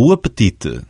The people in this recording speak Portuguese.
o apetite.